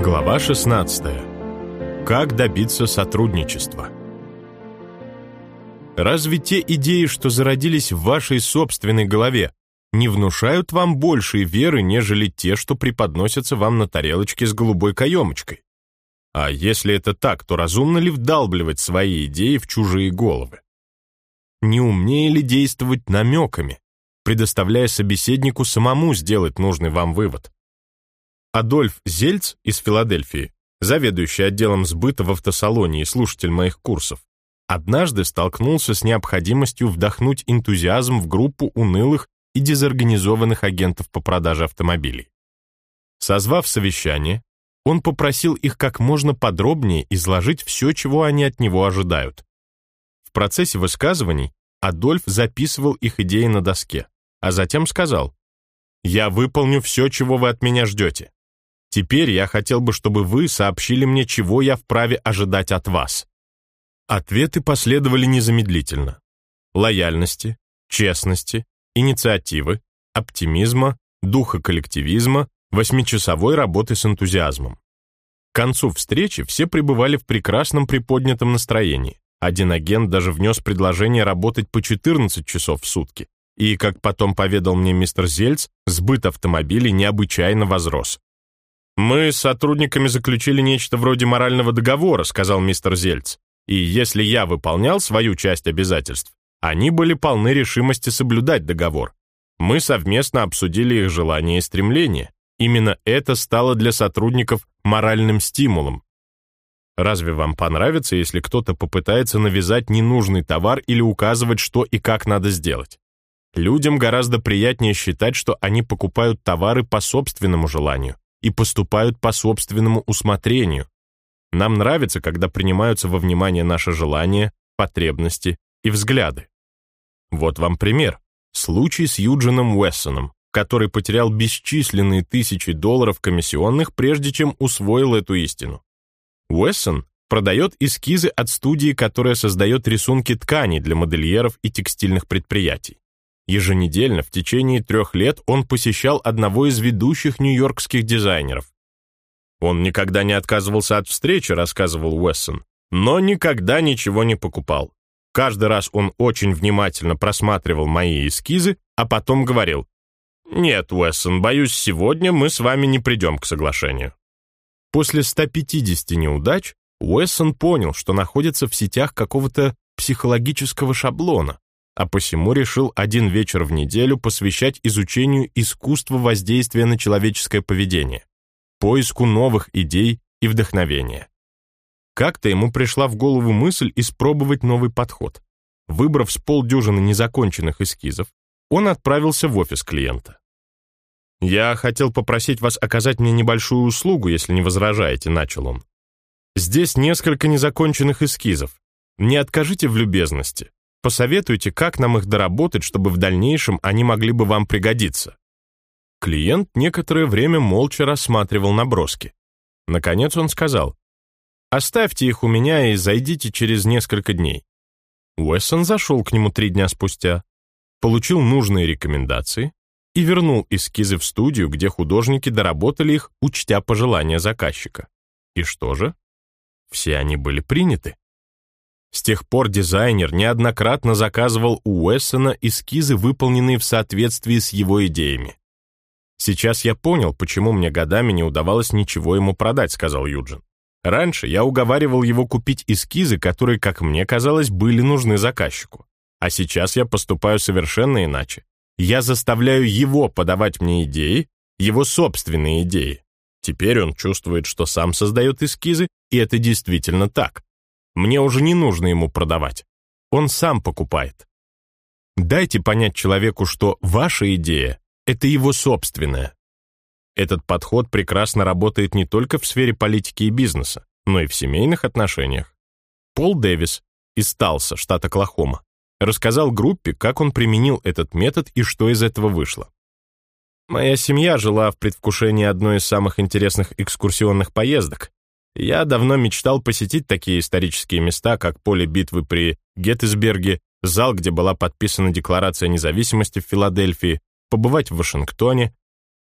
Глава 16. Как добиться сотрудничества? Разве те идеи, что зародились в вашей собственной голове, не внушают вам большей веры, нежели те, что преподносятся вам на тарелочке с голубой каемочкой? А если это так, то разумно ли вдалбливать свои идеи в чужие головы? Не умнее ли действовать намеками, предоставляя собеседнику самому сделать нужный вам вывод? Адольф Зельц из Филадельфии, заведующий отделом сбыта в автосалоне и слушатель моих курсов, однажды столкнулся с необходимостью вдохнуть энтузиазм в группу унылых и дезорганизованных агентов по продаже автомобилей. Созвав совещание, он попросил их как можно подробнее изложить все, чего они от него ожидают. В процессе высказываний Адольф записывал их идеи на доске, а затем сказал, «Я выполню все, чего вы от меня ждете. Теперь я хотел бы, чтобы вы сообщили мне, чего я вправе ожидать от вас. Ответы последовали незамедлительно. Лояльности, честности, инициативы, оптимизма, духа коллективизма, восьмичасовой работы с энтузиазмом. К концу встречи все пребывали в прекрасном приподнятом настроении. Один агент даже внес предложение работать по 14 часов в сутки. И, как потом поведал мне мистер Зельц, сбыт автомобилей необычайно возрос. «Мы с сотрудниками заключили нечто вроде морального договора», сказал мистер Зельц. «И если я выполнял свою часть обязательств, они были полны решимости соблюдать договор. Мы совместно обсудили их желания и стремления. Именно это стало для сотрудников моральным стимулом. Разве вам понравится, если кто-то попытается навязать ненужный товар или указывать, что и как надо сделать? Людям гораздо приятнее считать, что они покупают товары по собственному желанию, и поступают по собственному усмотрению. Нам нравится, когда принимаются во внимание наши желания, потребности и взгляды. Вот вам пример. Случай с Юджином Уэссоном, который потерял бесчисленные тысячи долларов комиссионных, прежде чем усвоил эту истину. Уэссон продает эскизы от студии, которая создает рисунки тканей для модельеров и текстильных предприятий. Еженедельно в течение трех лет он посещал одного из ведущих нью-йоркских дизайнеров. Он никогда не отказывался от встречи, рассказывал Уэссон, но никогда ничего не покупал. Каждый раз он очень внимательно просматривал мои эскизы, а потом говорил, «Нет, Уэссон, боюсь, сегодня мы с вами не придем к соглашению». После 150 неудач Уэссон понял, что находится в сетях какого-то психологического шаблона, а посему решил один вечер в неделю посвящать изучению искусства воздействия на человеческое поведение, поиску новых идей и вдохновения. Как-то ему пришла в голову мысль испробовать новый подход. Выбрав с полдюжины незаконченных эскизов, он отправился в офис клиента. «Я хотел попросить вас оказать мне небольшую услугу, если не возражаете», — начал он. «Здесь несколько незаконченных эскизов. Не откажите в любезности. Посоветуйте, как нам их доработать, чтобы в дальнейшем они могли бы вам пригодиться. Клиент некоторое время молча рассматривал наброски. Наконец он сказал, «Оставьте их у меня и зайдите через несколько дней». Уэссон зашел к нему три дня спустя, получил нужные рекомендации и вернул эскизы в студию, где художники доработали их, учтя пожелания заказчика. И что же? Все они были приняты. С тех пор дизайнер неоднократно заказывал у Уэссона эскизы, выполненные в соответствии с его идеями. «Сейчас я понял, почему мне годами не удавалось ничего ему продать», — сказал Юджин. «Раньше я уговаривал его купить эскизы, которые, как мне казалось, были нужны заказчику. А сейчас я поступаю совершенно иначе. Я заставляю его подавать мне идеи, его собственные идеи. Теперь он чувствует, что сам создает эскизы, и это действительно так. Мне уже не нужно ему продавать. Он сам покупает. Дайте понять человеку, что ваша идея — это его собственная. Этот подход прекрасно работает не только в сфере политики и бизнеса, но и в семейных отношениях. Пол Дэвис из Талса, штат Оклахома, рассказал группе, как он применил этот метод и что из этого вышло. Моя семья жила в предвкушении одной из самых интересных экскурсионных поездок, я давно мечтал посетить такие исторические места, как поле битвы при Геттисберге, зал, где была подписана Декларация независимости в Филадельфии, побывать в Вашингтоне.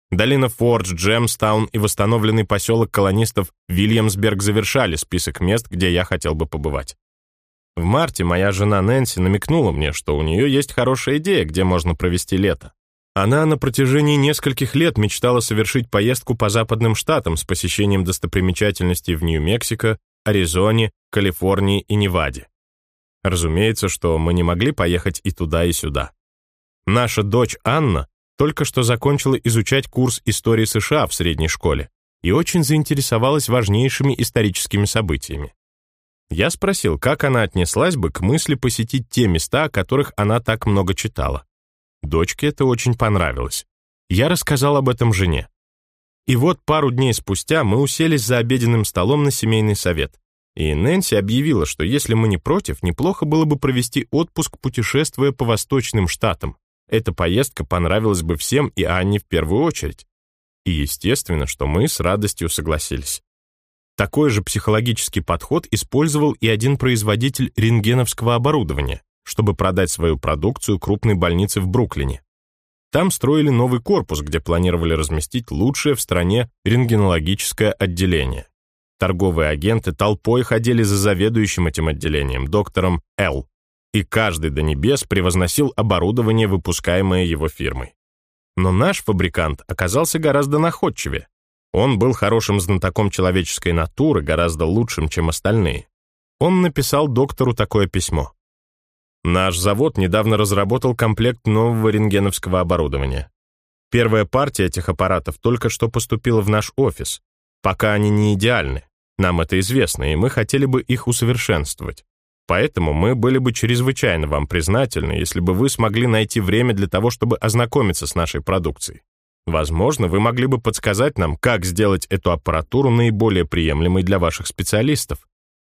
Долина Фордж, Джемстаун и восстановленный поселок колонистов Вильямсберг завершали список мест, где я хотел бы побывать. В марте моя жена Нэнси намекнула мне, что у нее есть хорошая идея, где можно провести лето. Она на протяжении нескольких лет мечтала совершить поездку по западным штатам с посещением достопримечательностей в Нью-Мексико, Аризоне, Калифорнии и Неваде. Разумеется, что мы не могли поехать и туда, и сюда. Наша дочь Анна только что закончила изучать курс истории США в средней школе и очень заинтересовалась важнейшими историческими событиями. Я спросил, как она отнеслась бы к мысли посетить те места, о которых она так много читала. Дочке это очень понравилось. Я рассказал об этом жене. И вот пару дней спустя мы уселись за обеденным столом на семейный совет. И Нэнси объявила, что если мы не против, неплохо было бы провести отпуск, путешествуя по восточным штатам. Эта поездка понравилась бы всем и Анне в первую очередь. И естественно, что мы с радостью согласились. Такой же психологический подход использовал и один производитель рентгеновского оборудования, чтобы продать свою продукцию крупной больнице в Бруклине. Там строили новый корпус, где планировали разместить лучшее в стране рентгенологическое отделение. Торговые агенты толпой ходили за заведующим этим отделением, доктором Л и каждый до небес превозносил оборудование, выпускаемое его фирмой. Но наш фабрикант оказался гораздо находчивее. Он был хорошим знатоком человеческой натуры, гораздо лучшим, чем остальные. Он написал доктору такое письмо. Наш завод недавно разработал комплект нового рентгеновского оборудования. Первая партия этих аппаратов только что поступила в наш офис. Пока они не идеальны, нам это известно, и мы хотели бы их усовершенствовать. Поэтому мы были бы чрезвычайно вам признательны, если бы вы смогли найти время для того, чтобы ознакомиться с нашей продукцией. Возможно, вы могли бы подсказать нам, как сделать эту аппаратуру наиболее приемлемой для ваших специалистов.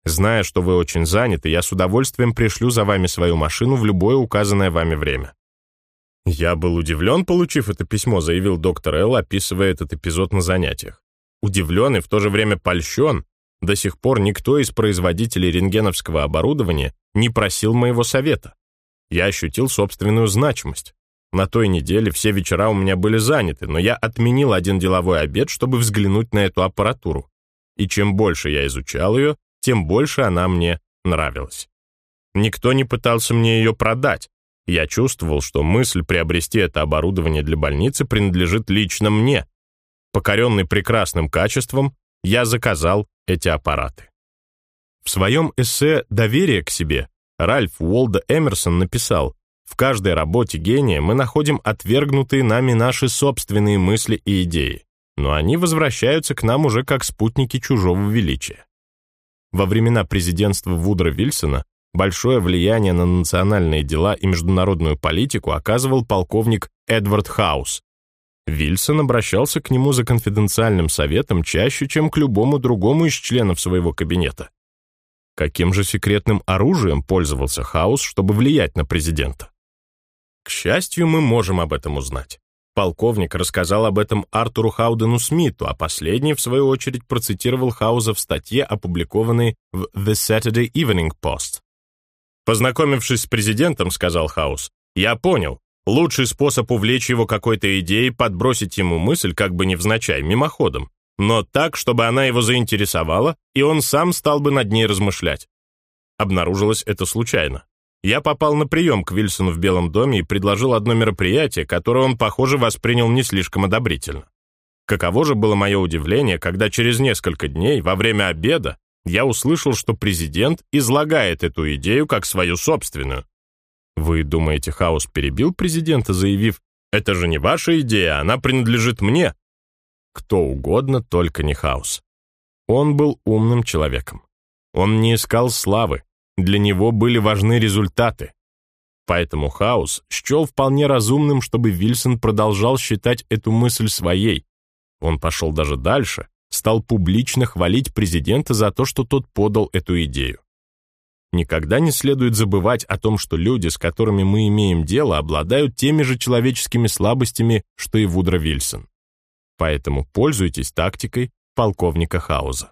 Зная, что вы очень заняты, я с удовольствием пришлю за вами свою машину в любое указанное вами время. Я был удивлен, получив это письмо, заявил доктор Эл, описывая этот эпизод на занятиях. Удивлен и в то же время польщен, до сих пор никто из производителей рентгеновского оборудования не просил моего совета. Я ощутил собственную значимость. На той неделе все вечера у меня были заняты, но я отменил один деловой обед, чтобы взглянуть на эту аппаратуру. И чем больше я изучал ее, тем больше она мне нравилась. Никто не пытался мне ее продать. Я чувствовал, что мысль приобрести это оборудование для больницы принадлежит лично мне. Покоренный прекрасным качеством, я заказал эти аппараты. В своем эссе «Доверие к себе» Ральф Уолда Эмерсон написал, «В каждой работе гения мы находим отвергнутые нами наши собственные мысли и идеи, но они возвращаются к нам уже как спутники чужого величия». Во времена президентства Вудро Вильсона большое влияние на национальные дела и международную политику оказывал полковник Эдвард Хаус, Вильсон обращался к нему за конфиденциальным советом чаще, чем к любому другому из членов своего кабинета. Каким же секретным оружием пользовался Хаус, чтобы влиять на президента? К счастью, мы можем об этом узнать. Полковник рассказал об этом Артуру Хаудену Смиту, а последний, в свою очередь, процитировал Хауза в статье, опубликованной в The Saturday Evening Post. «Познакомившись с президентом, — сказал Хаус, — я понял, Лучший способ увлечь его какой-то идеей — подбросить ему мысль как бы невзначай, мимоходом, но так, чтобы она его заинтересовала, и он сам стал бы над ней размышлять. Обнаружилось это случайно. Я попал на прием к Вильсону в Белом доме и предложил одно мероприятие, которое он, похоже, воспринял не слишком одобрительно. Каково же было мое удивление, когда через несколько дней, во время обеда, я услышал, что президент излагает эту идею как свою собственную, вы думаете, Хаус перебил президента, заявив, «Это же не ваша идея, она принадлежит мне»? Кто угодно, только не Хаус. Он был умным человеком. Он не искал славы, для него были важны результаты. Поэтому Хаус счел вполне разумным, чтобы Вильсон продолжал считать эту мысль своей. Он пошел даже дальше, стал публично хвалить президента за то, что тот подал эту идею. Никогда не следует забывать о том, что люди, с которыми мы имеем дело, обладают теми же человеческими слабостями, что и Вудро Вильсон. Поэтому пользуйтесь тактикой полковника Хауза.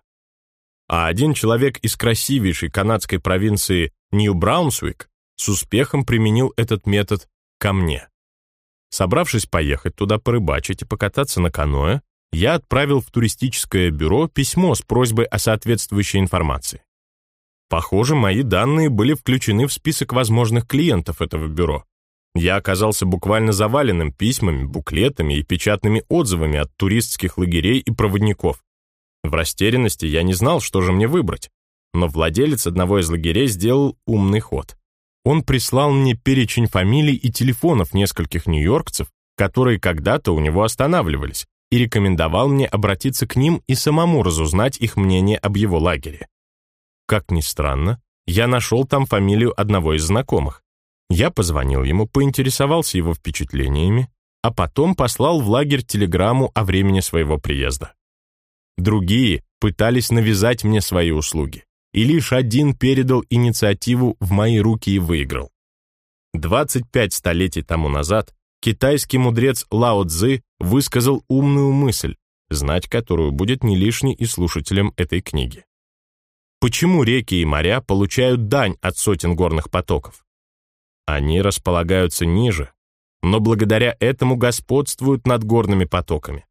А один человек из красивейшей канадской провинции Нью-Браунсвик с успехом применил этот метод ко мне. Собравшись поехать туда порыбачить и покататься на каноэ, я отправил в туристическое бюро письмо с просьбой о соответствующей информации. Похоже, мои данные были включены в список возможных клиентов этого бюро. Я оказался буквально заваленным письмами, буклетами и печатными отзывами от туристских лагерей и проводников. В растерянности я не знал, что же мне выбрать, но владелец одного из лагерей сделал умный ход. Он прислал мне перечень фамилий и телефонов нескольких нью-йоркцев, которые когда-то у него останавливались, и рекомендовал мне обратиться к ним и самому разузнать их мнение об его лагере. Как ни странно, я нашел там фамилию одного из знакомых. Я позвонил ему, поинтересовался его впечатлениями, а потом послал в лагерь телеграмму о времени своего приезда. Другие пытались навязать мне свои услуги, и лишь один передал инициативу в мои руки и выиграл. 25 столетий тому назад китайский мудрец Лао Цзы высказал умную мысль, знать которую будет не лишней и слушателям этой книги. Почему реки и моря получают дань от сотен горных потоков? Они располагаются ниже, но благодаря этому господствуют над горными потоками.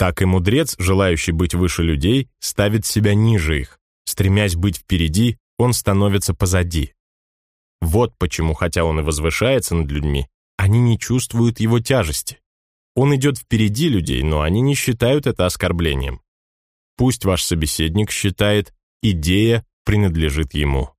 Так и мудрец, желающий быть выше людей, ставит себя ниже их. Стремясь быть впереди, он становится позади. Вот почему, хотя он и возвышается над людьми, они не чувствуют его тяжести. Он идет впереди людей, но они не считают это оскорблением. Пусть ваш собеседник считает, идея принадлежит ему.